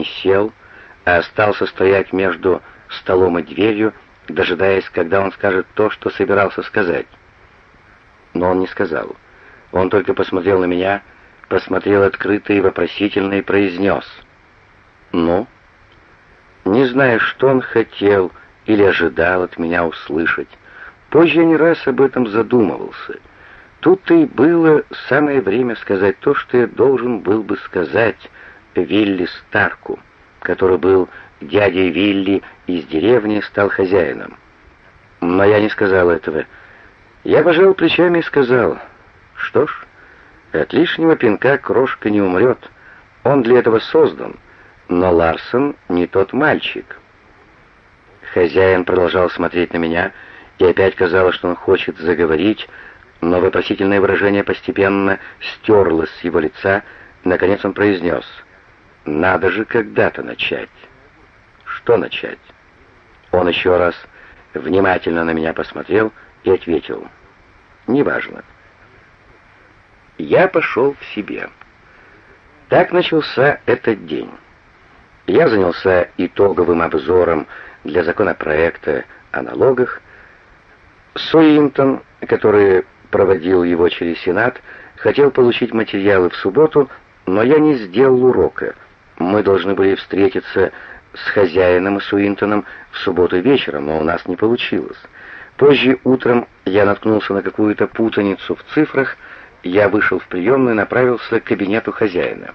не сел, а остался стоять между столом и дверью, дожидаясь, когда он скажет то, что собирался сказать. Но он не сказал. Он только посмотрел на меня, посмотрел открыто и вопросительно и произнес. «Ну?» Не знаю, что он хотел или ожидал от меня услышать. Позже я не раз об этом задумывался. Тут-то и было самое время сказать то, что я должен был бы сказать Вилли Старку, который был дядей Вилли из деревни, стал хозяином. Но я не сказал этого. Я пожал плечами и сказал, что ж, от лишнего пинка крошка не умрет. Он для этого создан, но Ларсон не тот мальчик. Хозяин продолжал смотреть на меня, и опять казалось, что он хочет заговорить, но вопросительное выражение постепенно стерлось с его лица, наконец он произнес, «Надо же когда-то начать». «Что начать?» Он еще раз внимательно на меня посмотрел и ответил, «Неважно». Я пошел в себе. Так начался этот день. Я занялся итоговым обзором для законопроекта о налогах. Суинтон, который проводил его через Сенат, хотел получить материалы в субботу, но я не сделал урока. Мы должны были встретиться с хозяином Суинтоном в субботу вечером, но у нас не получилось. Позже утром я наткнулся на какую-то путаницу в цифрах, я вышел в приемную и направился к кабинету хозяина.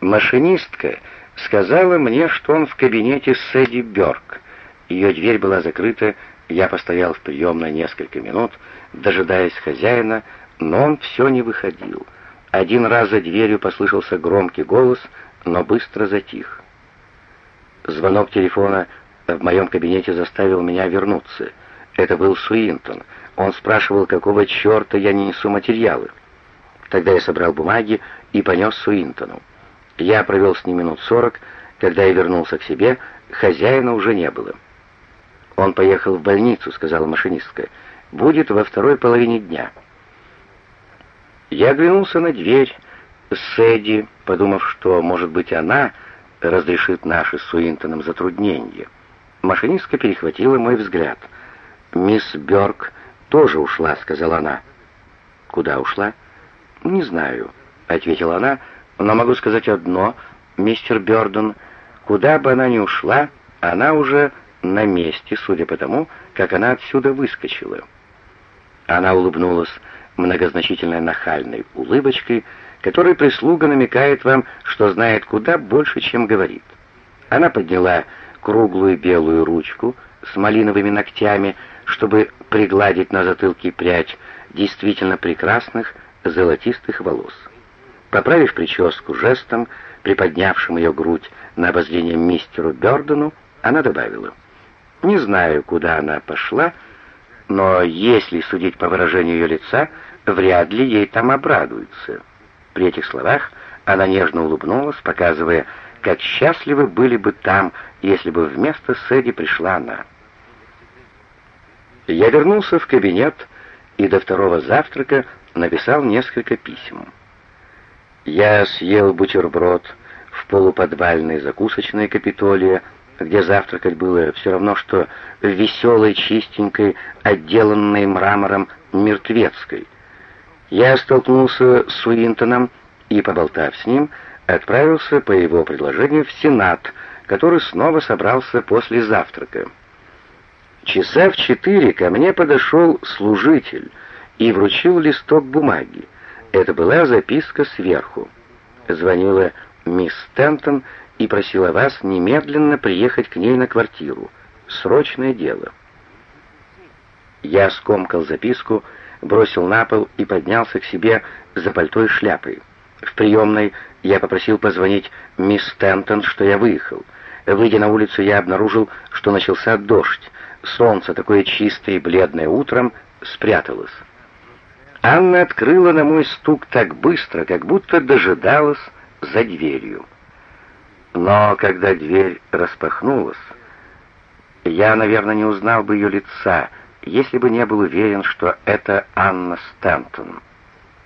Машинистка сказала мне, что он в кабинете Сэдди Бёрк. Ее дверь была закрыта, я постоял в приемной несколько минут, дожидаясь хозяина, но он все не выходил. Один раз за дверью послышался громкий голос, но быстро затих. Звонок телефона в моем кабинете заставил меня вернуться. Это был Суинтон. Он спрашивал, какого черта я не несу материалы. Тогда я собрал бумаги и понес Суинтону. Я провел с ним минут сорок. Когда я вернулся к себе, хозяина уже не было. «Он поехал в больницу», — сказала машинистка. «Будет во второй половине дня». Я оглянулся на дверь. Сэдди, подумав, что, может быть, она разрешит наши с Суинтоном затруднения. Машинистка перехватила мой взгляд. «Мисс Бёрк тоже ушла», — сказала она. «Куда ушла?» «Не знаю», — ответила она, — «но могу сказать одно, мистер Бёрден, куда бы она ни ушла, она уже на месте, судя по тому, как она отсюда выскочила». Она улыбнулась многозначительной нахальной улыбочкой, которой прислуга намекает вам, что знает куда больше, чем говорит. Она подняла круглую белую ручку с малиновыми ногтями, чтобы пригладить на затылке прядь действительно прекрасных золотистых волос. Поправив прическу жестом, приподнявшим ее грудь на обозрение мистеру Бёрдену, она добавила, «Не знаю, куда она пошла, но если судить по выражению ее лица, вряд ли ей там обрадуются». При этих словах она нежно улыбнулась, показывая, как счастливы были бы там, если бы вместо Сэдди пришла она. Я вернулся в кабинет и до второго завтрака написал несколько писем. Я съел бутерброд в полуподвальной закусочной Капитолия, где завтракать было все равно, что в веселой, чистенькой, отделанной мрамором мертвецкой. Я столкнулся с Уинтоном и, поболтав с ним, отправился по его предложению в Сенат, который снова собрался после завтрака. Часа в четыре ко мне подошел служитель и вручил листок бумаги. Это была записка сверху. Звонила мисс Стентон и просила вас немедленно приехать к ней на квартиру. Срочное дело. Я скомкал записку, бросил на пол и поднялся к себе за пальто и шляпой. В приемной я попросил позвонить мисс Стентон, что я выехал. Выйдя на улицу, я обнаружил, что начался дождь. Солнце, такое чистое и бледное утром, спряталось. Анна открыла на мой стук так быстро, как будто дожидалась за дверью. Но когда дверь распахнулась, я, наверное, не узнал бы ее лица, если бы не был уверен, что это Анна Стэнтон.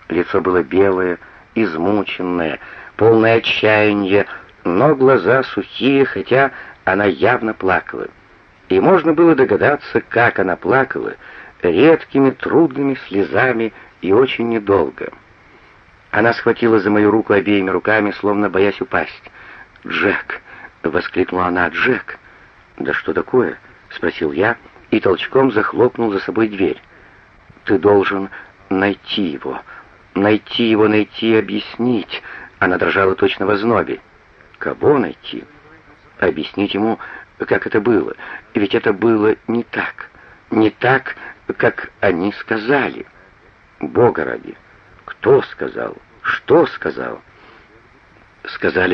Лицо было белое, измученное, полное отчаяния, но глаза сухие, хотя она явно плакала. И можно было догадаться, как она плакала, редкими трудными слезами и очень недолго. Она схватила за мою руку обеими руками, словно боясь упасть. «Джек!» — воскликнула она. «Джек!» «Да что такое?» — спросил я и толчком захлопнул за собой дверь. «Ты должен найти его, найти его, найти, объяснить». Она дрожала точно в ознобе. «Кого найти?» «Объяснить ему, как это было. Ведь это было не так. Не так, как они сказали. Бога ради. Кто сказал? Что сказал?» Сказали,